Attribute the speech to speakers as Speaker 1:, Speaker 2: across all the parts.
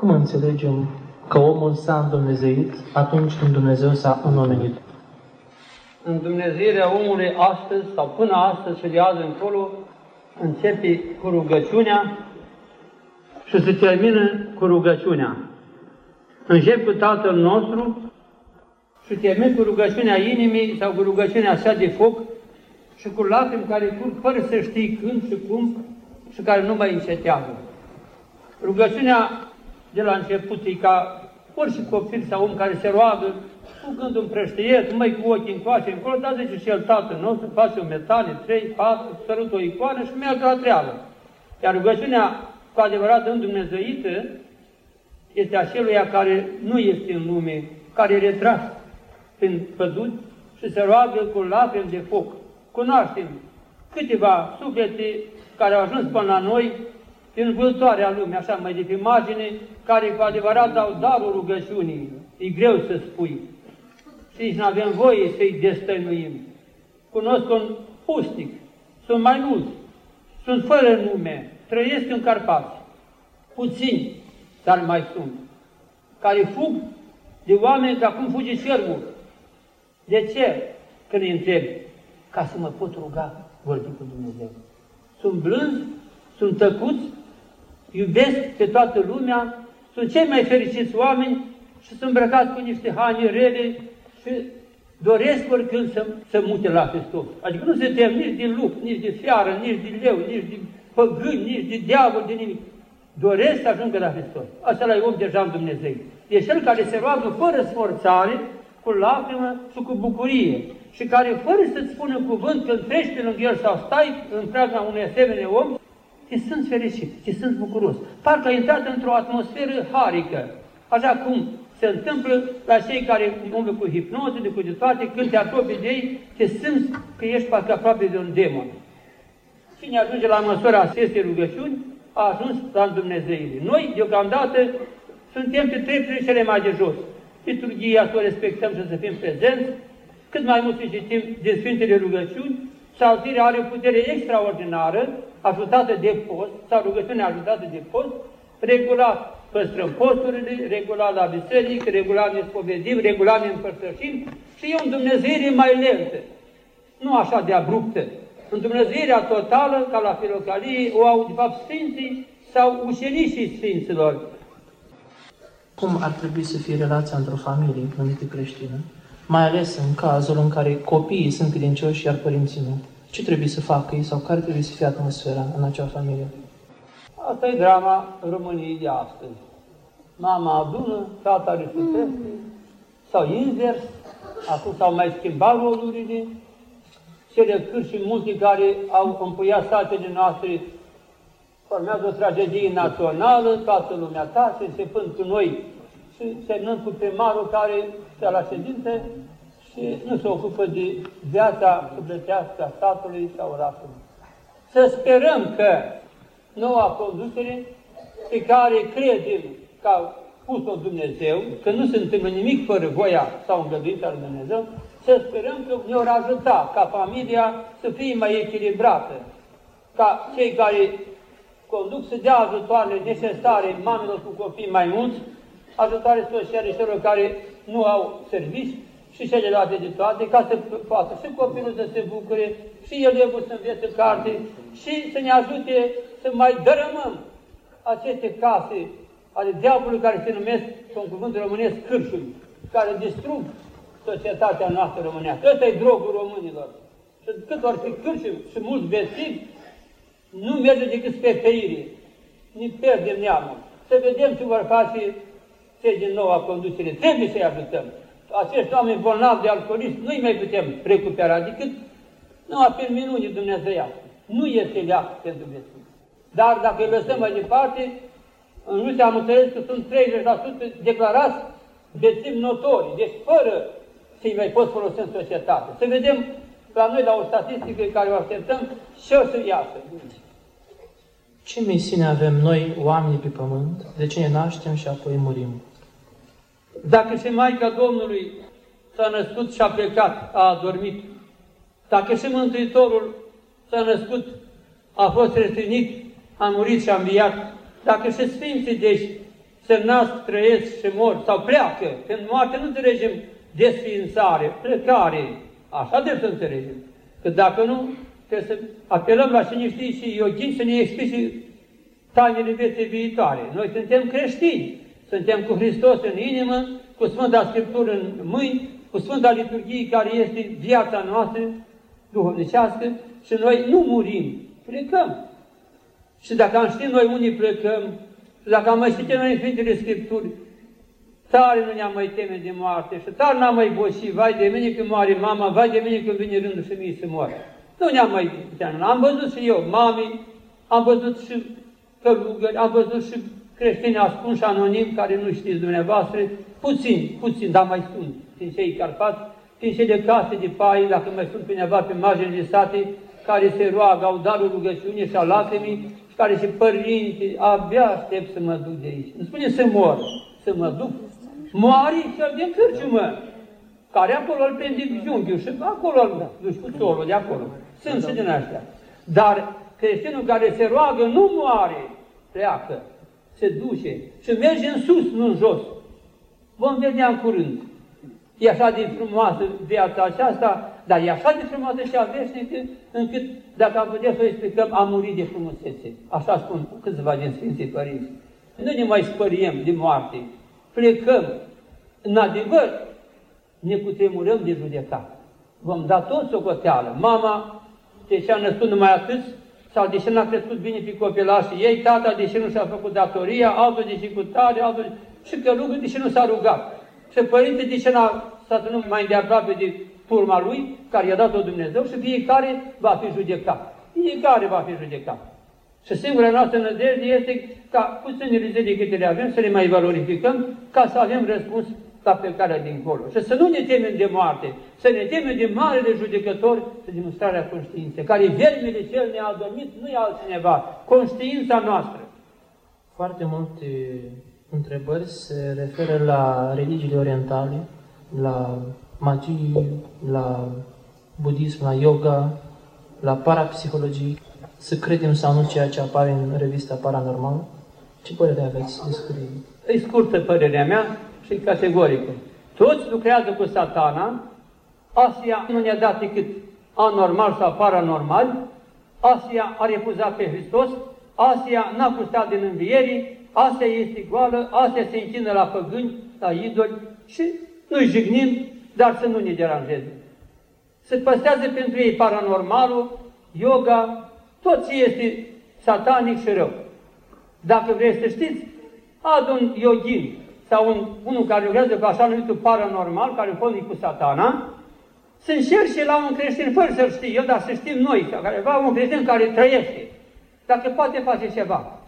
Speaker 1: Cum înțelegem că omul s-a îndumnezeit atunci când Dumnezeu s-a înomenit?
Speaker 2: Îndumnezeirea omului astăzi sau până astăzi și de azi încolo începe cu rugăciunea și se termină cu rugăciunea. Încep cu Tatăl nostru și termin cu rugăciunea inimii sau cu rugăciunea așa de foc și cu lacrimi care curg fără să știi când și cum și care nu mai încetează. Rugăciunea de la început e ca orice copil sau om care se roagă cu gândul împrăștiet, mai cu ochii încoace, încolo, dar zice și el tatăl nostru, face o metanie, trei, patru, sărut o icoană și merge la treabă. Iar rugăciunea cu adevărat îndumnezăită este aceluia care nu este în lume, care e retras prin păduri și se roagă cu lacrimi de foc. Cunoaștem câteva suflete care au ajuns până la noi din vântoarea lumii, așa mai de pe margine, care cu adevărat dau darul rugăciunii. E greu să spui. Și nici nu avem voie să-i destăinuim. Cunosc un pustic, sunt mai mulți, sunt fără nume, trăiesc în Carpați. Puțini, dar mai sunt, care fug de oameni ca cum fuge cervul. De ce? Când îi întreb, ca să mă pot ruga, vorbi cu Dumnezeu. Sunt blânzi, sunt tăcuți, iubesc pe toată lumea, sunt cei mai fericiți oameni și sunt îmbrăcați cu niște haine rele și doresc oricând să, să mute la Hristos. Adică nu se tem nici din lup, nici de fiară, nici de leu, nici de păgâni, nici de diavol, de nimic. Doresc să ajungă la Hristos. Asta la om deja în Dumnezeu. E cel care se roagă fără sforțare, cu lacrimă și cu bucurie. Și care, fără să-ți spună cuvânt, când treci pe lângă el sau stai în preajma unui asemenea om, te sunt fericit, te sunt bucuros. Parcă ai intrat într-o atmosferă harică, așa cum se întâmplă la cei care umblă cu hipnoză, de cu de toate, când te apropii de ei, te simți că ești parcă aproape de un demon. Cine ajunge la măsura acestei rugăciuni, a ajuns la Dumnezeire. Noi, deocamdată, suntem pe treptele cele mai de jos. Liturgia să o respectăm și să fim prezenți, cât mai mult să citim din Sfintele rugăciuni, Psaltirea are o putere extraordinară, ajutată de post, sau rugăciunea ajutată de post, regulat păstrăm posturile, regulat la biserică, regulat ne spovedim, regulat ne împărtășim și e o Dumnezeire mai lentă, nu așa de abruptă. Dumnezeirea totală, ca la filocalie, o au de fapt Sfinții sau ucenicii Sfinților.
Speaker 1: Cum ar trebui să fie relația într-o familie numită creștină? Mai ales în cazul în care copiii sunt credincioși, iar părinții nu. Ce trebuie să facă ei sau care trebuie să fie atmosfera în acea familie?
Speaker 2: Asta e drama României de astăzi. Mama adună, tata resutește, sau invers, acum s-au mai schimbat rolurile, cele cârși multe care au împuiat statele noastre formează o tragedie națională, toată lumea tace, începând cu noi și semnând cu primarul care se la ședințe și nu se ocupă de viața sufletească a statului sau orașului. Să sperăm că noua conducere pe care credem că a pus-o Dumnezeu, că nu se întâmplă nimic fără voia sau îngăduința lui Dumnezeu, să sperăm că ne vor ajuta ca familia să fie mai echilibrată, ca cei care conduc să dea ajutoarele necesare mamelor cu copii mai mulți, ajutoare sociale celor care nu au servici și celelalte de toate, ca să poată și copilul să se bucure, și elevul să învețe carte, și să ne ajute să mai dărâmăm aceste case ale diavolului care se numesc, cu cuvântul românesc, cârșuri, care distrug societatea noastră românească. Ăsta e drogul românilor. Și cât ori fi cârșuri și mulți vestivi, nu merge decât spre peire. Ne pierdem neamul. Să vedem ce vor face cei din noua conducere. Trebuie să-i ajutăm. Acești oameni bolnavi de alcoolism nu-i mai putem recupera decât nu pe minuni dumnezeiască. Nu este leac pentru vieții. Dar dacă îi lăsăm mai departe, în Rusia am înțeles că sunt 30% declarați bețivi notori, deci fără să-i mai pot folosi în societate. Să vedem la noi, la o statistică care o așteptăm, ce o să iasă.
Speaker 1: Ce misiune avem noi, oamenii pe pământ, de ce ne naștem și apoi murim?
Speaker 2: Dacă și Maica Domnului s-a născut și a plecat, a adormit, dacă și Mântuitorul s-a născut, a fost reținit, a murit și a înviat, dacă și Sfinții, deci, să nasc, trăiesc și mor, sau pleacă. În moarte nu înțelegem desființare, plecare. Așa de să înțelegem. Că dacă nu, trebuie să apelăm la cine știe și yoghini să ne explice tainele vieții viitoare. Noi suntem creștini, suntem cu Hristos în inimă, cu Sfânta Scriptură în mâini, cu Sfânta Liturghie care este viața noastră duhovnicească și noi nu murim, plecăm. Și dacă am ști noi unii plecăm, și dacă am mai citit noi în Sfintele Scripturi, tare nu ne-am mai teme de moarte și tare n-am mai boși, vai de mine când moare mama, vai de mine când vine rândul și mie să moare. Nu ne-am mai teamă. Am văzut și eu, mami, am văzut și călugări, am văzut și creștini ascunși anonim, care nu știți dumneavoastră, puțin, puțin, dar mai sunt, din cei carpați, din cei de case de pai, dacă mai sunt cineva pe marginile sate, care se roagă, au darul rugăciunii și a lacrimii, și care și părinți, abia aștept să mă duc de aici. Îmi spune să mor, să mă duc. Moari cel din cârciumă, care acolo îl prinde junghiul și acolo îl duci cu solul de acolo. Sunt și din astea. Dar creștinul care se roagă nu moare, pleacă, se duce și merge în sus, nu în jos. Vom vedea în curând. E așa de frumoasă viața aceasta, dar e așa de frumoasă și a veșnică, încât, dacă am putea să o explicăm, am murit de frumusețe. Așa spun câțiva din Sfinții Părinți. Nu ne mai spăriem de moarte. Plecăm. În adevăr, ne cutremurăm de judecat. Vom da tot socoteală. Mama, de ce a născut numai atât, sau de ce n-a crescut bine pe copilașii ei, tata de ce nu și-a făcut datoria, altul de ce cu tare, altul și călugul de ce nu s-a rugat. Și părinte de ce n-a stat mai de aproape de turma lui, care i-a dat-o Dumnezeu și fiecare va fi judecat. Fiecare va fi judecat. Și singura noastră nădejde este ca puținile zile câte le avem să le mai valorificăm ca să avem răspuns la plecarea dincolo. Și să nu ne temem de moarte, să ne temem de marele judecător și de mustrarea conștiinței, care vermele cel ne-a adormit, nu e altcineva, conștiința noastră.
Speaker 1: Foarte multe întrebări se referă la religiile orientale, la magie, la budism, la yoga, la parapsihologie, să credem sau nu ceea ce apare în revista Paranormal? Ce părere aveți despre
Speaker 2: E scurtă părerea mea și categorică. Toți lucrează cu satana, Asia nu ne-a dat decât anormal sau paranormal, Asia a refuzat pe Hristos, Asia n-a gustat din învierii, Asia este goală, Asia se închină la păgâni, la idoli și nu-i jignim, dar să nu ne deranjeze. Se păstrează pentru ei paranormalul, yoga, tot ce este satanic și rău. Dacă vreți să știți, ad un yogin sau un, unul care lucrează cu așa numitul paranormal, care fost cu satana, să încerce la un creștin, fără să-l știe eu, dar să știm noi, sau careva, un creștin care trăiește, dacă poate face ceva.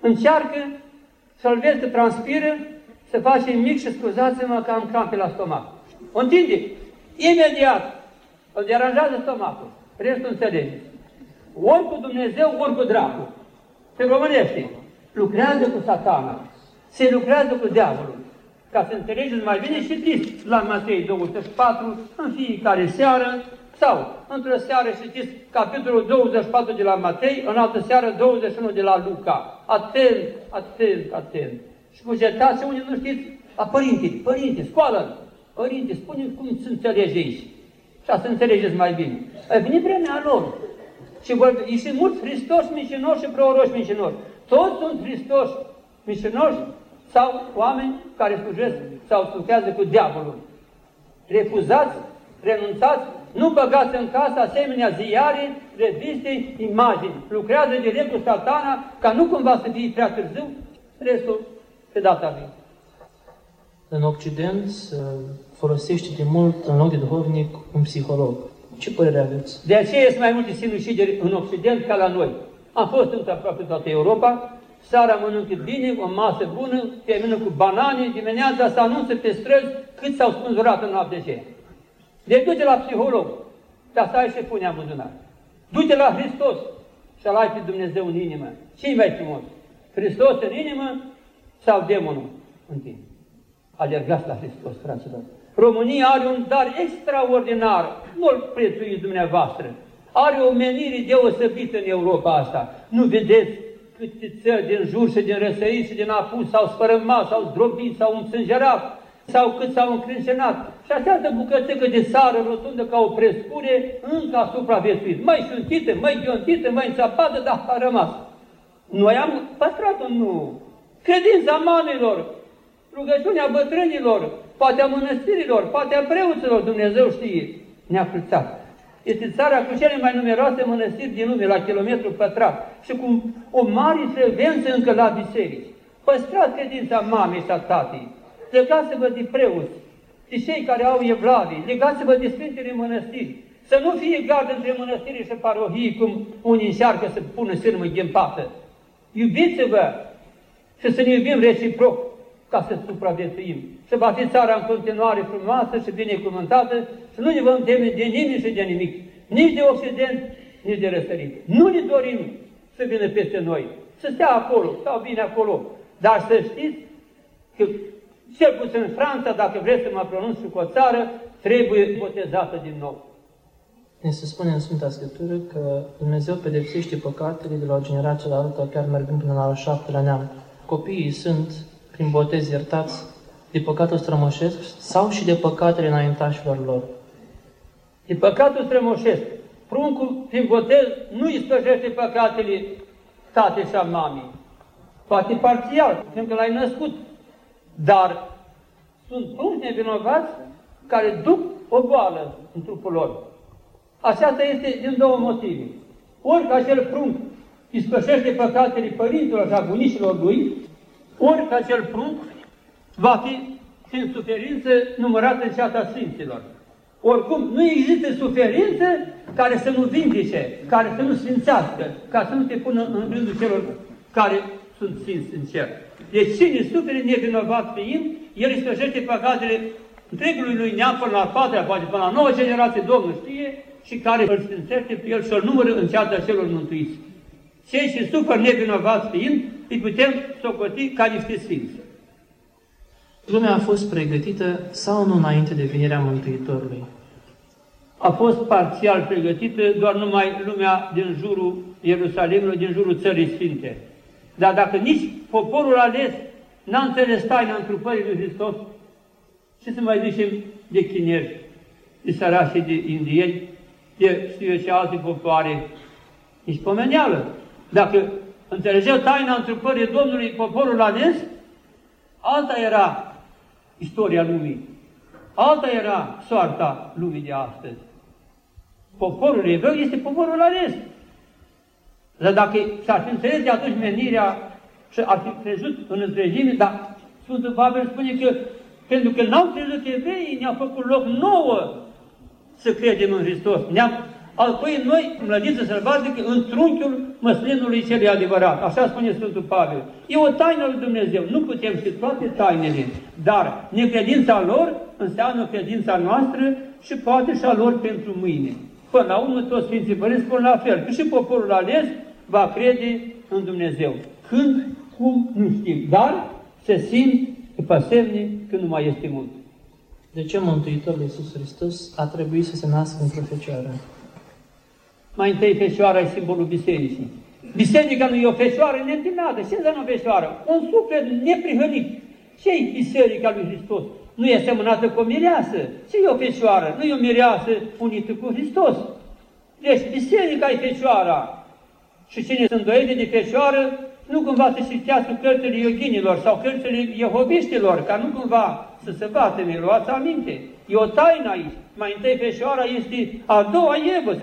Speaker 2: Încearcă să-l vezi că transpiră, să face mic și scuzați-mă că am crampe la stomac. O întinde. Imediat îl deranjează stomacul. Restul înțelegeți. Ori cu Dumnezeu, ori cu dracu. Se românește. Lucrează cu satana. Se lucrează cu diavolul. Ca să înțelegeți mai bine, citiți la Matei 24 în fiecare seară sau într-o seară citiți capitolul 24 de la Matei, în altă seară 21 de la Luca. Atent, atent, atent. Și cugetați unii nu știți, a părinte, părinte, scoală Părinte, spune cum să înțelege aici. Și să înțelegeți mai bine. A venit vremea lor. Și vor, și mulți Hristos mincinoși și proroși mincinoși. Toți sunt Hristos mincinoși sau oameni care slujesc sau slujează cu diavolul. Refuzați, renunțați, nu băgați în casă asemenea ziare, reviste, imagini. Lucrează direct cu satana ca nu cumva să fie prea târziu, restul pe data vie.
Speaker 1: În Occident se folosește de mult în loc de duhovnic un psiholog. Ce părere aveți?
Speaker 2: De aceea sunt mai multe sinucideri în Occident ca la noi. Am fost în aproape toată Europa, seara mănâncă bine, o masă bună, termină cu banane, dimineața se anunță pe străzi cât s-au spânzurat în noapte aceea. Deci du-te la psiholog, dar să ai și pune în buzunar. Du-te la Hristos și să ai pe Dumnezeu în inimă. Ce-i mai frumos? Hristos în inimă sau demonul în tine? Alergați la Hristos, fraților. România are un dar extraordinar, nu-l prețuiți dumneavoastră. Are o menire deosebită în Europa asta. Nu vedeți câte țări din jur și din răsărit și din apus s-au spărămat, s-au zdrobit, s-au însângerat, sau cât s-au încrâncenat. Și această bucățică de țară rotundă ca o prescure încă a supraviețuit. Mai șuntită, mai ghiontită, mai înțapată, dar a rămas. Noi am păstrat-o, nu. Credința mamelor, rugăciunea bătrânilor, poate a mănăstirilor, poate a preoților, Dumnezeu știe, ne-a cruțat. Este țara cu cele mai numeroase mănăstiri din lume, la kilometru pătrat, și cu o mare frecvență încă la biserici. Păstrați credința mamei și a tatei, legați-vă de preoți, de cei care au evlavii, legați-vă de Sfintele Mănăstiri, să nu fie gard între mănăstiri și parohii, cum unii încearcă să pună sârmă ghimpată. Iubiți-vă și să ne iubim reciproc ca să supraviețuim. Să va fi țara în continuare frumoasă și binecuvântată și nu ne vom teme de nimeni și de nimic, nici de Occident, nici de răsărit. Nu ne dorim să vină peste noi, să stea acolo sau bine acolo, dar să știți că cel puțin în Franța, dacă vreți să mă pronunț cu o țară, trebuie botezată din nou.
Speaker 1: Ne se spune în Sfânta Scriptură că Dumnezeu pedepsește păcatele de la o generație la alta, chiar mergând până la al șaptelea neam. Copiii sunt, prin botez, iertați de păcatul strămoșesc sau și de păcatele înaintașilor lor.
Speaker 2: De păcatul strămoșesc. Pruncul, prin botez, nu îi spăjește păcatele tate și a mamei. Poate parțial, fiindcă l-ai născut, dar sunt mulți nevinovați care duc o boală în trupul lor. Aceasta este din două motive. Ori că acel prunc ispășește păcatele părinților și a bunicilor lui, ori că acel prunc va fi în suferință numărat în ceata Sfinților. Oricum, nu există suferință care să nu vindece, care să nu sfințească, ca să nu te pună în rândul celor care sunt sfinți în cer. Deci cine suferă nevinovat fiind, el își sfârșește păcatele întregului lui neam până la patria, poate până la nouă generație, Domnul știe, și care îl sfințește pe el și îl numără în ceata celor mântuiți. Cei ce suferă nevinovat fiind, îi putem socoti ca niște sfinți.
Speaker 1: Lumea a fost pregătită sau nu înainte de venirea Mântuitorului?
Speaker 2: A fost parțial pregătită doar numai lumea din jurul Ierusalimului, din jurul Țării Sfinte. Dar dacă nici poporul ales n-a înțeles taina întrupării lui Hristos, ce să mai zicem de chinezi, de sărași, de indieni, de știu eu ce alte popoare, nici pomeneală. Dacă înțelegeau taina întrupării Domnului poporul ales, alta era istoria lumii, alta era soarta lumii de astăzi. Poporul evreu este poporul ales. Dar dacă s-ar fi înțeles de atunci menirea și ar fi crezut în întregime, dar Sfântul Pavel spune că pentru că n-au crezut evreii, ne-a făcut loc nouă să credem în Hristos. Ne-am alcăit noi, mlădiță sălbatică, în trunchiul măslinului cel adevărat. Așa spune Sfântul Pavel. E o taină lui Dumnezeu. Nu putem ști toate tainele, dar necredința lor înseamnă credința noastră și poate și a lor pentru mâine. Până la urmă, toți Sfinții Părinți spun la fel, că și poporul ales va crede în Dumnezeu. Când, cum, nu știm, dar se simt pe semne că nu mai este mult.
Speaker 1: De ce Mântuitorul Iisus Hristos a trebuit să se nască într-o fecioară?
Speaker 2: Mai întâi fecioara e simbolul bisericii. Biserica nu e o fecioară neîntinată. Ce înseamnă o fecioară? Un suflet neprihănit. ce e biserica lui Hristos? Nu e semănată cu o mireasă. Ce e o fecioară? Nu e o mireasă unită cu Hristos. Deci biserica e fecioara. Și cine se îndoiește de fecioară, nu cumva să citească cărțile yoghinilor sau cărțile jehoviștilor, ca nu cumva să se bate, mi luați aminte. E o taină aici. Mai întâi fecioara este a doua Evă.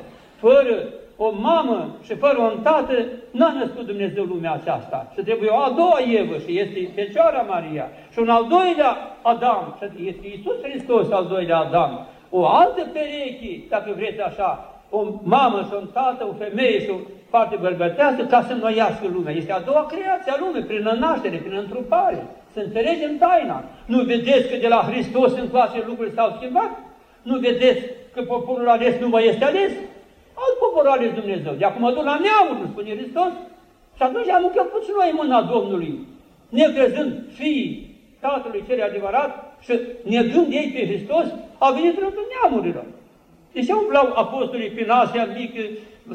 Speaker 2: Fără o mamă și fără un tată, n-a născut Dumnezeu lumea aceasta. Și trebuie o a doua Evă și este Fecioara Maria. Și un al doilea Adam, și este Iisus Hristos al doilea Adam. O altă pereche, dacă vreți așa, o mamă și un tată, o femeie și o parte bărbătească ca să înnoiască lumea. Este a doua creație a lumii, prin naștere, prin întrupare. Să înțelegem taina. Nu vedeți că de la Hristos încoace lucrurile s-au schimbat? Nu vedeți că poporul ales nu mai este ales? Alt popor ales Dumnezeu. De acum duc la neamuri, spune Hristos. Și atunci am încăput și noi mâna Domnului, necrezând fiii Tatălui cel adevărat și negând ei pe Hristos, a venit rândul neamurilor. De ce umblau apostolii prin Asia Mică,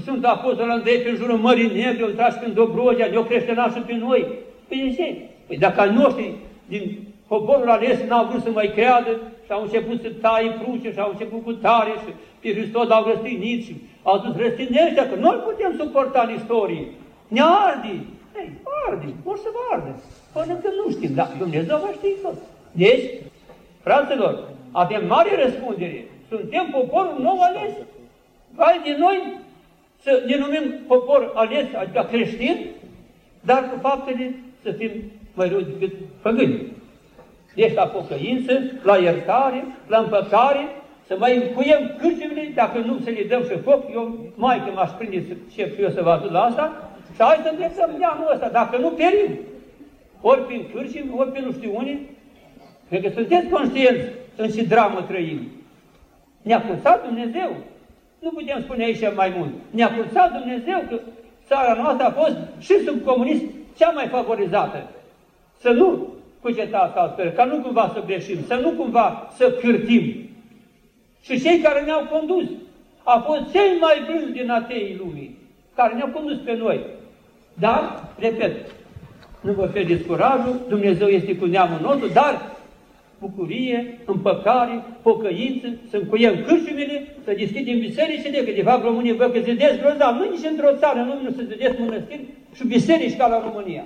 Speaker 2: sunt apostoli Andrei pe jurul Mării Negre, îl tragi prin Dobrogea, ne-o creștenașul pe noi? Păi de ce? Păi dacă al noștri din poporul ales n-au vrut să mai creadă și au început să taie pruce și au început cu tare și pe Hristos au răstinit și au zis răstinește că nu-l putem suporta în istorie. Ne ardi. Ei, ardi, vor să vă arde. Până când nu știm, dar Dumnezeu va ști tot. Deci, fraților, avem mare răspundere. Suntem poporul nou ales. Hai din noi să ne numim popor ales, adică creștin, dar cu faptele să fim mai rău decât păgâni. Deci la pocăință, la iertare, la împăcare, să mai încuiem cârciurile, dacă nu să le dăm și foc, eu mai că m-aș prinde ce și eu să vă ajut la asta, și hai să îndreptăm neamul ăsta, dacă nu perim. Ori prin cârciumi, ori prin nu știu unii, cred că sunteți conștienți în ce dramă trăim. Ne-a curțat Dumnezeu. Nu putem spune aici mai mult. Ne-a curțat Dumnezeu că țara noastră a fost și sub comunism cea mai favorizată. Să nu cugetați altfel, ca nu cumva să greșim, să nu cumva să cârtim. Și cei care ne-au condus au fost cei mai blânzi din ateii lumii, care ne-au condus pe noi. Dar, repet, nu vă pierdeți curajul, Dumnezeu este cu neamul nostru, dar bucurie, împăcare, pocăință, să încuiem cârciumile, să deschidem bisericile, că de fapt românii văd că zidesc grozav, nu nici într-o țară, nu, nu se zidesc mănăstiri și biserici ca la România.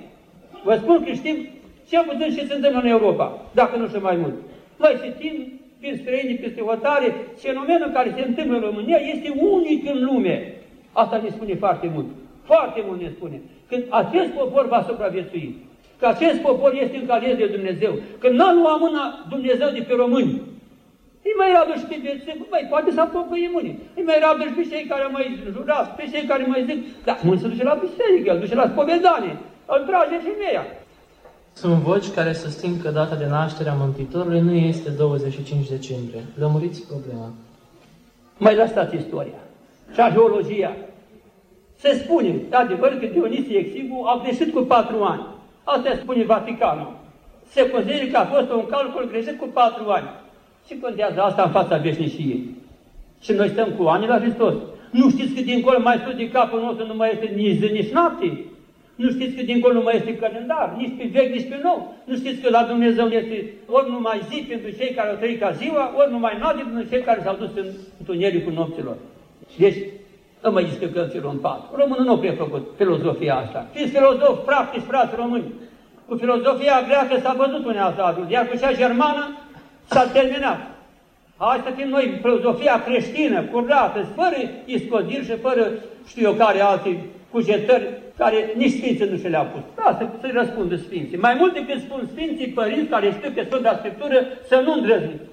Speaker 2: Vă spun că știm cel puțin și se întâmplă în Europa, dacă nu și mai mult. Noi citim prin străini, peste hotare, fenomenul care se întâmplă în România este unic în lume. Asta ne spune foarte mult. Foarte mult ne spune. Când acest popor va supraviețui, că acest popor este în calitate de Dumnezeu, că n-a luat mâna Dumnezeu de pe români, îi mai rabdă și pe ce, mai poate să apocăie mâini. Îi mai rabdă și pe cei care mai jurat, pe cei care mai zic, dar mâini se duce la biserică, îl duce la spovedanie, îl trage femeia.
Speaker 1: Sunt voci care susțin că data de naștere a Mântuitorului nu este 25 decembrie. Lămuriți problema.
Speaker 2: Mai lăsați istoria și geologia. Se spune, adevăr, că Dionisie Exigu a greșit cu patru ani. Asta spune Vaticanul. Se consideră că a fost un calcul greșit cu patru ani. Ce contează asta în fața veșniciei? Și noi stăm cu ani la Hristos. Nu știți că dincolo mai sus de capul nostru nu mai este nici zi, nici noapte? Nu știți că dincolo nu mai este calendar, nici pe vechi, nici pe nou. Nu știți că la Dumnezeu este ori numai zi pentru cei care au trăit ca ziua, ori numai noapte pentru cei care s-au dus în întunericul nopților. Deci, nu mai discutăm celor în pat. Românul nu a prea făcut filozofia asta. Fiți filozofi practici, frați români. Cu filozofia greacă s-a văzut un adul, iar cu cea germană s-a terminat. Hai să fim noi filozofia creștină, curată, fără iscodiri și fără știu eu care alte cugetări care nici Sfinții nu și le-au pus. Da, să, să-i răspundă Sfinții. Mai mult decât spun Sfinții părinți care știu pe Sfânta Scriptură să nu îndrăzniți.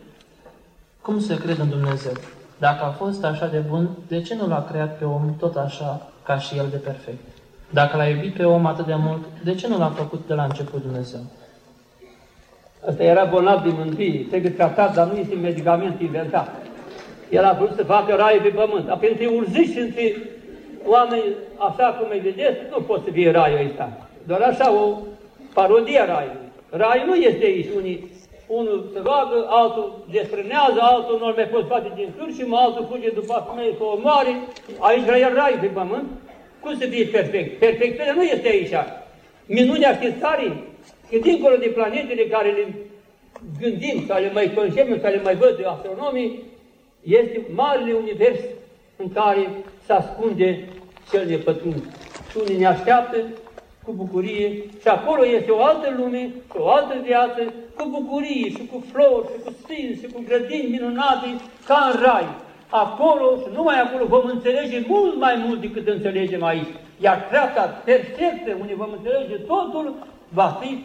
Speaker 1: Cum se crede în Dumnezeu? Dacă a fost așa de bun, de ce nu l-a creat pe om tot așa ca și el de perfect? Dacă l-a iubit pe om atât de mult, de ce nu l-a făcut de la început Dumnezeu?
Speaker 2: Asta era bolnav de mântâie, trebuie tratat, dar nu este medicament inventat. El a vrut să facă rai pe pământ. Apoi între urziși și între oameni, așa cum îi vedeți, nu pot să fie raiul ăsta. Doar așa o parodie a raiului. Raiul nu este aici. Unii, unul se roagă, altul desfrânează, altul nu mai pot face din cârșimă, altul fuge după femei să o moare. Aici vrea raiul pe pământ. Cum să fie perfect? Perfecțiunea nu este aici. Minunea știți care? Că dincolo de planetele care le gândim, sau le mai concepem, sau le mai văd de astronomii, este marele univers în care se ascunde cel nepătruns. Și unii ne așteaptă cu bucurie și acolo este o altă lume și o altă viață cu bucurie și cu flori și cu sfinți și cu grădini minunate ca în rai. Acolo și numai acolo vom înțelege mult mai mult decât înțelegem aici. Iar treapta perfectă, unde vom înțelege totul, va fi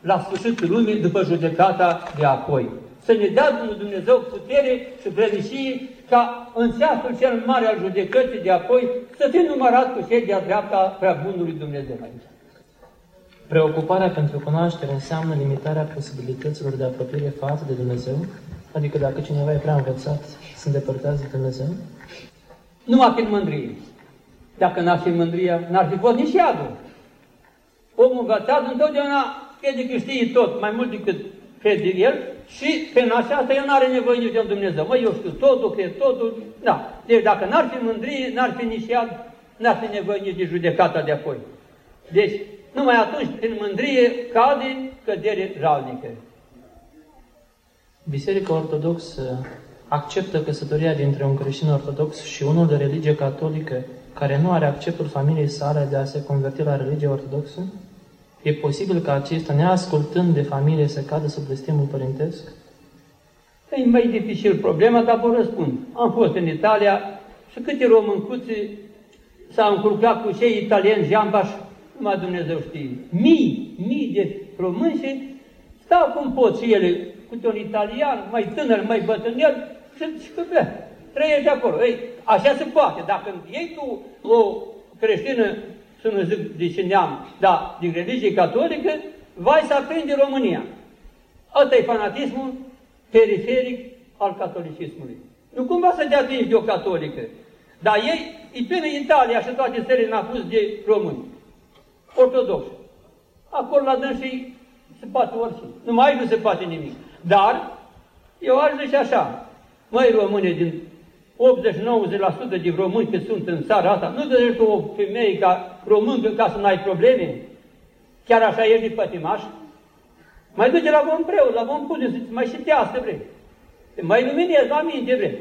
Speaker 2: la sfârșitul lumii după judecata de apoi. Să ne dea Dumnezeu putere și vrednicie ca în ceasul cel mare al judecății de apoi să fie numărat cu cei de-a dreapta prea bunului Dumnezeu aici.
Speaker 1: Preocuparea pentru cunoaștere înseamnă limitarea posibilităților de apropiere față de Dumnezeu? Adică dacă cineva e prea învățat, se îndepărtează de Dumnezeu?
Speaker 2: Nu a fi mândrie. Dacă n-ar fi mândria, n-ar fi fost nici iadul. Omul învățat întotdeauna crede că știe tot, mai mult decât crede el, și pe aceasta el nu are nevoie nici de Dumnezeu. Măi, eu știu totul, cred totul, da. Deci dacă n-ar fi mândrie, n-ar fi nici iad, n-ar fi nevoie nici de judecata de apoi. Deci, numai atunci, prin mândrie, cade cădere jalnică.
Speaker 1: Biserica Ortodoxă acceptă căsătoria dintre un creștin ortodox și unul de religie catolică care nu are acceptul familiei sale de a se converti la religie ortodoxă? E posibil ca acesta, neascultând de familie, să cadă sub blestemul părintesc?
Speaker 2: E mai dificil problema, dar vă răspund. Am fost în Italia și câte româncuți s-au încurcat cu cei italieni jambaș, numai Dumnezeu știe. Mii, mii de românși și stau cum pot și ele, cu un italian, mai tânăr, mai bătrânel, și, și că trăiești acolo. Ei, așa se poate. Dacă iei tu o creștină să nu zic de ce neam, dar din religie catolică, vai să aprinde România. Ăsta e fanatismul periferic al catolicismului. Nu cumva să te atingi de o catolică, dar ei, e până Italia și toate țările n-a pus de români, ortodoxi. Acolo la dânsii se poate orice. Numai nu se poate nimic. Dar, eu aș zice așa, măi române din 80-90% de români că sunt în țara asta, nu dorești o femeie ca româncă ca să nu ai probleme? Chiar așa ești de pătimaș? Mai duce la vom preot, la vom pune, să mai și tească vrei. Te mai luminezi la minte vrei.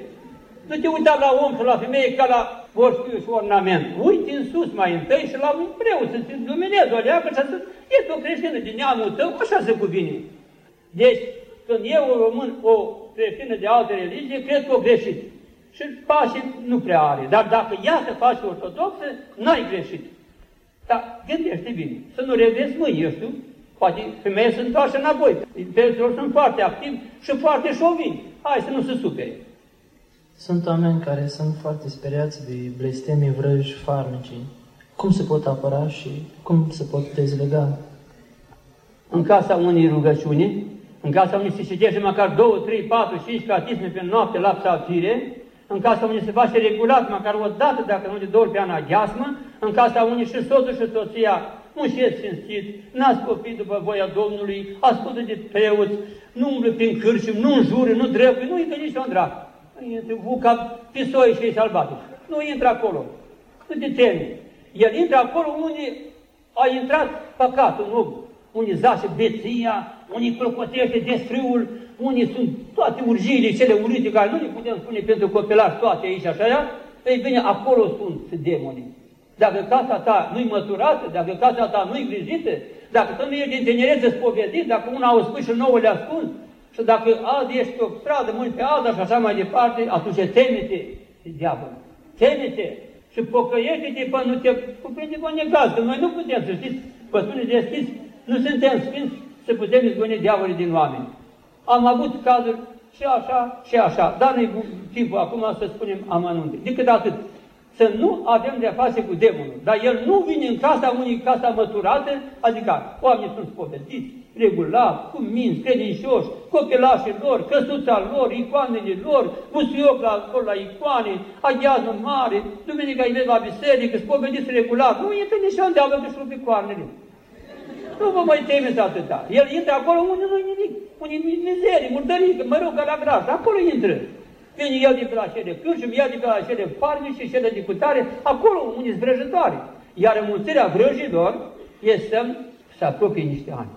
Speaker 2: Nu te uita la om și la femeie ca la orfiu și ornament. Uite în sus mai întâi și la un preot să-ți luminezi o leacă și să ești o creștină din neamul tău, așa se cuvine. Deci, când eu, o român, o creștină de altă religie, cred că o greșit și pașii nu prea are. Dar dacă ea se face ortodoxă, n-ai greșit. Dar gândește bine, să nu revezi mâini, eu știu, poate femeia se întoarce înapoi. Persoanele sunt foarte activi și foarte șovini. Hai să nu se supere.
Speaker 1: Sunt oameni care sunt foarte speriați de blestemii, vrăji, farmecii. Cum se pot apăra și cum se pot dezlega?
Speaker 2: În casa unei rugăciuni, în casa unei se citește măcar 2, 3, 4, 5 catisme pe noapte la psaltire, în casa unii se face regulat, măcar o dată, dacă nu de două ori pe an, aghiasmă, în casa unii și soțul și soția mușiesc cinstit, n-ați copii după voia Domnului, ascultă de preoți, nu umblă prin cârșim, nu înjură, nu drepte, nu intră nici un drac. Nu ca pisoi și salbate. Nu intră acolo. Nu te temi. El intră acolo unde a intrat păcatul în om. Unde zace beția, unde clocotește desfriul, unii sunt toate urgiile cele urâte care nu le putem spune pentru copilași toate aici așa, ea, ei bine, acolo sunt demonii. Dacă casa ta nu-i măturată, dacă casa ta nu-i grijită, dacă tu nu ești din tinerețe spovedit, dacă una au spus și nouă le ascund, și dacă azi ești pe o stradă, mâini pe alta și așa mai departe, atunci teme-te de diavol. Teme-te și pocăiește-te până nu te cuprinde cu negaz, că noi nu putem să știți, vă spune deschis, nu suntem sfinți să putem izgoni diavolii din oameni. Am avut cazuri și așa și așa, dar nu-i timpul acum să spunem amănunte. Decât atât, să nu avem de-a face cu demonul. Dar el nu vine în casa unui casa măturată, adică oamenii sunt spovediți, regulat, cu minți, credincioși, copilașii lor, căsuța lor, icoanele lor, busuioc la, lor la icoane, aghiază mare, duminica îi vezi la biserică, spovediți regulat, nu intră nici unde avem că și icoanele. Nu vă mai temeți atâta. El intră acolo unde nu-i nimic, unde nu-i mizerie, murdărică, mă rog, la gras, acolo intră. Vine el de pe la cele cârșuri, ia de pe la cele farme și cele de cutare, acolo unde sunt vrăjitoare. Iar înmulțirea vrăjilor este semn să apropie niște ani.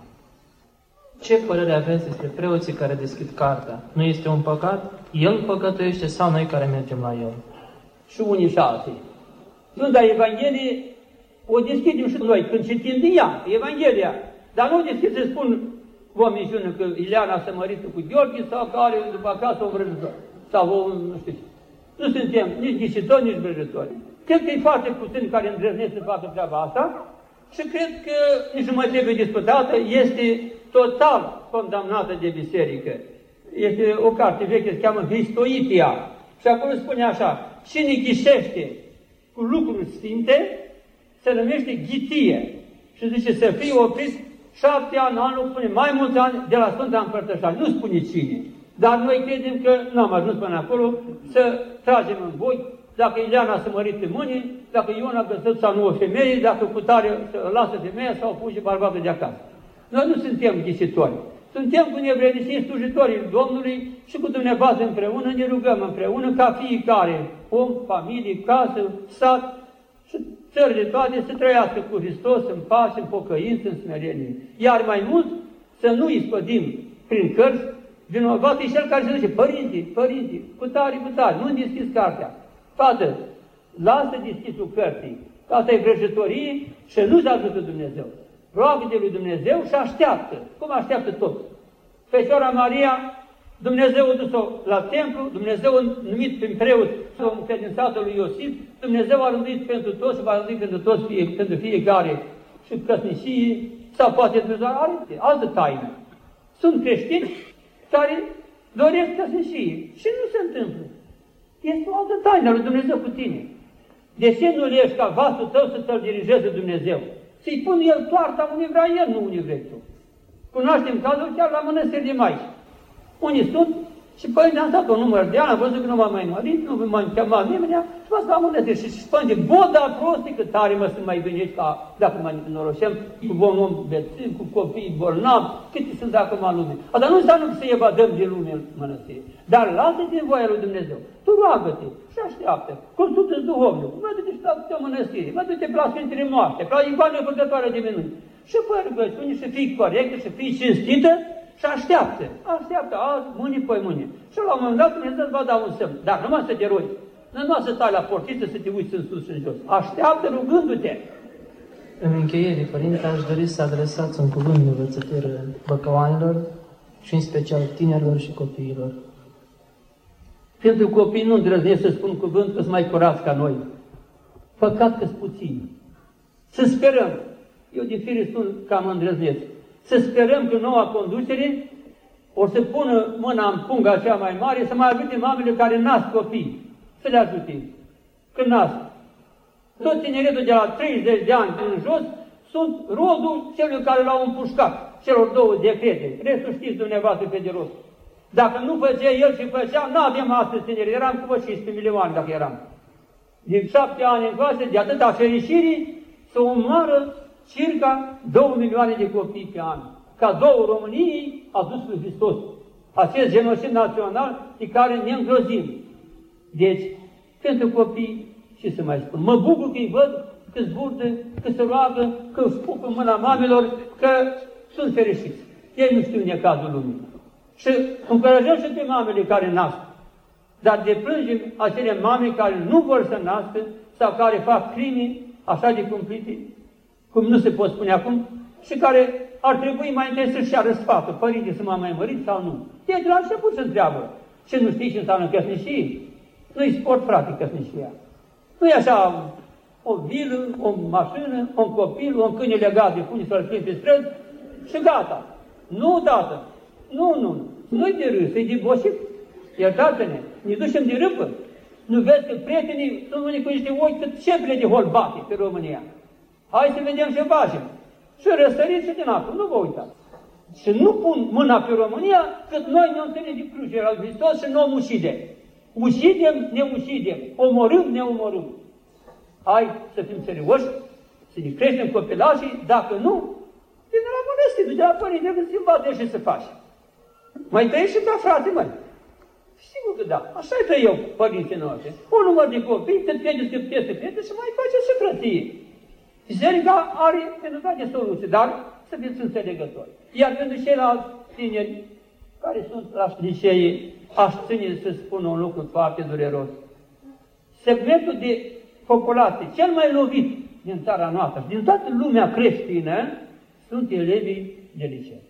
Speaker 1: Ce părere aveți despre preoții care deschid cartea? Nu este un păcat? El păcătuiește sau noi care mergem la el?
Speaker 2: Și unii și alții. Sfânta Evanghelie o deschidem și noi când citim din ea, Evanghelia. Dar nu deschid să spun o misiune că Ileana s-a mărit cu Gheorghe sau că are după acasă un vrăjitor. Sau o, nu știu Nu suntem nici ghicitori, nici vrăjitori. Cred că e foarte puțin care îndrăznesc să facă treaba asta și cred că nici nu mai trebuie disputată, este total condamnată de biserică. Este o carte veche, se cheamă Histoitia. Și acolo spune așa, cine ghișește cu lucruri sfinte, se numește ghitie. Și zice să fie oprit șapte ani, anul, spune mai mulți ani de la Sfânta Împărtășare. Nu spune cine. Dar noi credem că n-am ajuns până acolo să tragem în voi dacă Ileana să mărit în mâini, dacă Iona găsesc sau nu o femeie, dacă cu tare să lasă femeia sau fuge bărbatul de acasă. Noi nu suntem ghisitori. Suntem cu nevrednicii slujitorii Domnului și cu dumneavoastră împreună ne rugăm împreună ca fiecare om, familie, casă, sat și țările toate să trăiască cu Hristos în pace, în pocăință, în smerenie. Iar mai mult să nu îi spădim prin cărți, vinovat e cel care se duce, părinții, părinții, cu tare, cu tare, nu deschis cartea. Fată, lasă deschisul cărții, asta e vrăjitorie și nu-ți ajută Dumnezeu. Roagă de lui Dumnezeu și așteaptă, cum așteaptă toți. Fecioara Maria, Dumnezeu a dus-o la templu, Dumnezeu a numit prin preot o încredințată lui Iosif, Dumnezeu a rânduit pentru toți și va rândui pentru toți, fie, pentru fiecare și căsnicie, sau poate Dumnezeu are altă taină. Sunt creștini care doresc căsnicie și nu se întâmplă. Este o altă taină lui Dumnezeu cu tine. De ce nu ești ca vasul tău să te dirigeze Dumnezeu? Să-i pun el toarta unde vrea el, nu unde vrei tu. Cunoaștem cazul chiar la mănăstiri de maiș. Unii sunt și părinte am stat un număr de ani, am văzut că nu m-am mai mărit, nu m-am chemat nimeni, și m-a stat mănăstiri. Și, și părinte, boda prostii că tare mă sunt mai bine ca dacă mă noroșem cu un om bețiv, cu copii bolnavi, câte sunt acum în lume. Asta nu înseamnă că să evadăm din lume în mănăstire. Dar lasă-te în voia lui Dumnezeu. Tu roagă-te și așteaptă. Consultă-ți duhovnic. Mă du-te și pe o mănăstire. Mă du-te la Sfintele Moaște, la icoane făcătoare de minuni. Și fă rugăciune și fii corectă și fii cinstită și așteaptă. Așteaptă azi, mâine, păi mâine. Și la un moment dat Dumnezeu îți va da un semn. Dar numai să te rogi. Nu numai să stai la portiță să te uiți în sus și în jos. Așteaptă rugându-te.
Speaker 1: În încheiere, Părinte, aș dori să adresați un cuvânt de învățătură băcăoanilor și în special tinerilor și copiilor.
Speaker 2: Pentru copii nu îndrăznesc să spun cuvânt că sunt mai curați ca noi. Păcat că sunt puțini. Să sperăm. Eu din fire sunt cam îndrăznesc. Să sperăm că noua conducere o să pună mâna în punga cea mai mare să mai ajute mamele care nasc copii. Să le ajute. Că nasc. Tot tineretul de la 30 de ani în jos sunt rodul celui care l-au împușcat, celor două decrete. Restul știți dumneavoastră pe de rost. Dacă nu făcea el și făcea, nu aveam astăzi tineri, eram cu 15 milioane dacă eram. Din șapte ani încoace, de atâta fericirii, să omoară circa 2 milioane de copii pe an. Ca două României a dus lui Hristos. Acest genocid național de care ne îngrozim. Deci, pentru copii, ce să mai spun, mă bucur că îi văd că zburdă, că se roagă, că își pupă mâna mamelor, că sunt fericiți. Ei nu știu necazul lumii. Și încurajăm și pe mamele care nasc. Dar deplângem acele mame care nu vor să nască sau care fac crime așa de cumplite, cum nu se pot spune acum, și care ar trebui mai întâi să-și ceară sfatul, părinte să mă mai mărit sau nu. E de la început să întreabă. Și nu știi ce înseamnă căsnicie? Nu-i sport, frate, căsnicia. Nu e așa o vilă, o mașină, un copil, un câine legat de pune să-l pe străzi și gata. Nu, tată, nu, nu, nu. Nu-i de râs, e de bosit. Iertați-ne, ne ducem de râpă. Nu vezi că prietenii sunt unii cu niște ochi cât șeple de hol bate pe România. Hai să vedem ce facem. Și răsăriți și din apă, nu vă uitați. Și nu pun mâna pe România cât noi ne înțelegem crucea la Hristos și nu o ucide. Ucidem, ne ucidem. Omorâm, ne omorâm. Hai să fim serioși, să ne creștem copilașii, dacă nu, vine la mănăstire, de la părinte, că se învață și să faci. Mai trăiești și ca frate, măi. Sigur că da. Așa e eu, părinții noștri. Un număr de copii, te pierdeți, te pierdeți, te pierdeți și mai face și frăție. Biserica are pentru toate soluții, dar să fiți înțelegători. Iar pentru ceilalți tineri care sunt la licee, aș ține să spun un lucru foarte dureros. Segmentul de populație cel mai lovit din țara noastră, din toată lumea creștină, sunt elevii de liceu.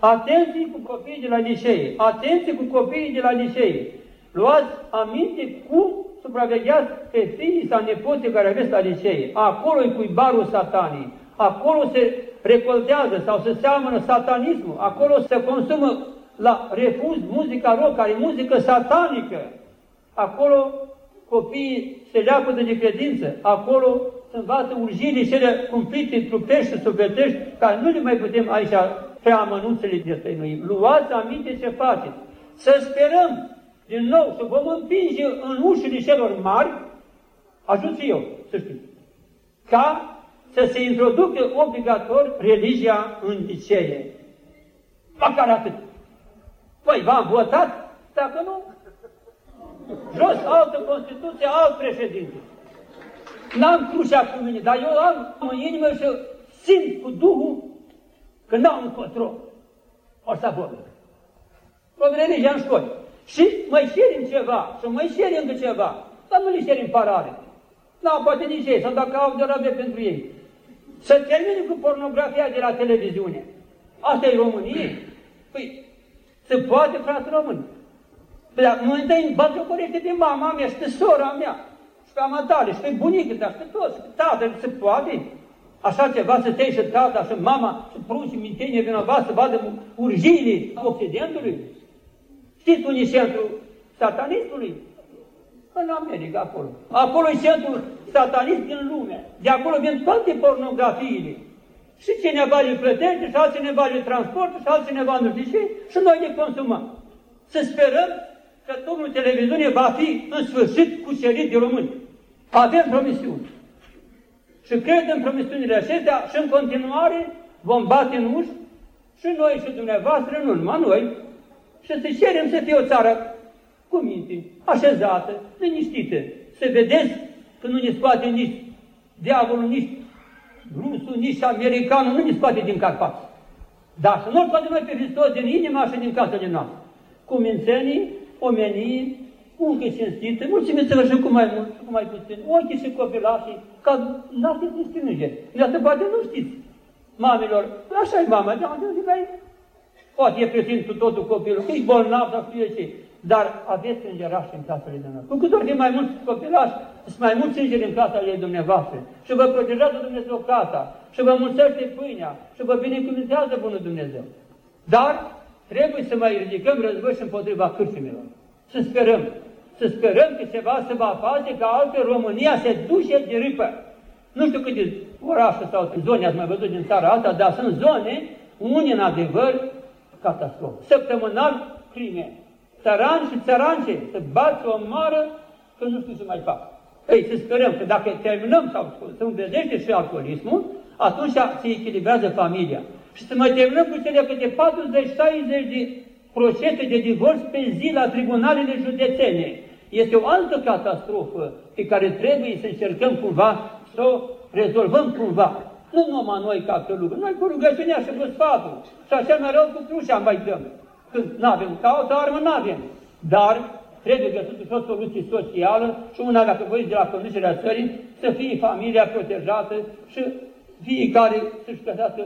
Speaker 2: Atenție cu copiii de la licee, atenție cu copiii de la licee. Luați aminte cum supravegheați pe fiii sau nepoții care aveți la licee. Acolo e cuibarul satanii, acolo se recoltează sau se seamănă satanismul, acolo se consumă la refuz muzica rock, care e muzică satanică. Acolo copiii se leapă de credință, acolo se învață urjirile cele cumplite, trupești și sufletești, care nu le mai putem aici pe amănunțele destăinuim. Luați aminte ce faceți. Să sperăm din nou să vom împinge în ușile celor mari, ajut eu, să știți, ca să se introducă obligator religia în licee. Măcar atât. Păi, v-am votat? Dacă nu, jos altă Constituție, alt președinte. N-am crucea cu mine, dar eu am în inimă și simt cu Duhul că n-am încotro. O să vorbesc. Vom religia în școli. Și mai șerim ceva, și mai șerim încă ceva, dar nu le șerim parale. Nu, poate nici ei, sau dacă au de rabie pentru ei. Să termine cu pornografia de la televiziune. Asta e România? Păi, se poate, frate român. Păi, dar nu întâi batjocorește pe mama mea și pe sora mea, și pe amatale, și pe bunică, dar și pe toți, și pe tatăl, se poate. Așa ceva să te și tata și mama și pruncii mintenie vinovat să vadă urjiile Occidentului? Știți unde e centrul satanismului? În America, acolo. Acolo e centrul satanist din lume. De acolo vin toate pornografiile. Și cineva le plătește, și altcineva le transportă, și altcineva nu știu ce, și noi le consumăm. Să sperăm că turnul televiziunii va fi în sfârșit cucerit de români. Avem promisiuni. Și cred în promisiunile acestea și în continuare vom bate în uși și noi și dumneavoastră, nu numai noi, și să cerem să fie o țară cu minte, așezată, liniștită. Să vedeți că nu ne scoate nici diavolul, nici rusul, nici americanul, nu ne scoate din Carpați. Dar să nu scoate noi pe Hristos din inima și din casele noastre. Cu mințenii, omenii, încă cinstită, mulțumiți-vă și cu mai mult și cu mai puțin, ochii și copilașii, ca n-ați distinge. De poate nu știți. Mamilor, așa e mama, de unde mai Poate e prețin cu totul copilul, că e bolnav sau știu ce. Dar aveți îngerași în casele de noi. Cu cât ori mai mulți copilași, sunt mai mulți îngeri în casa ei dumneavoastră. Și vă protejează Dumnezeu casa, și vă mulțește pâinea, și vă binecuvântează Bunul Dumnezeu. Dar trebuie să mai ridicăm război și împotriva cârțimilor. Să sperăm, să sperăm că ceva se va face, că alte România se duce de râpă. Nu știu câte orașe sau zone ați mai văzut din țara asta, dar sunt zone unde, în adevăr, catastrofă. Săptămânal, crime. Țărani și țărance să bați o mară că nu știu ce mai fac. Ei, să sperăm că dacă terminăm sau să învedește și alcoolismul, atunci se echilibrează familia. Și să mai terminăm cu cele câte 40-60 de procese de divorț pe zi la tribunalele județene. Este o altă catastrofă pe care trebuie să încercăm cumva să o rezolvăm cumva. Nu numai noi ca călugă, noi cu rugăciunea și cu sfatul. Și așa mereu cu crucea mai dăm. Când nu avem caută, armă nu avem. Dar trebuie găsit și o soluție socială și una, dacă voi de la conducerea țării, să fie familia protejată și fiecare să-și găsească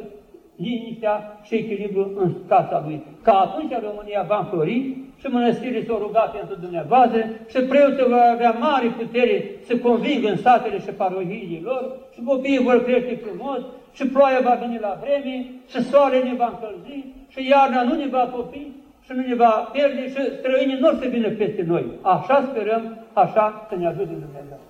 Speaker 2: liniștea și echilibru în casa lui. Ca atunci România va înflori și mănăstirii s-au rugat pentru dumneavoastră și preoții vor avea mare putere să convingă în satele și parohiile lor și copiii vor crește frumos și ploaia va veni la vreme și soarele ne va încălzi și iarna nu ne va topi și nu ne va pierde și străinii nu o să vină peste noi. Așa sperăm, așa să ne ajute Dumnezeu.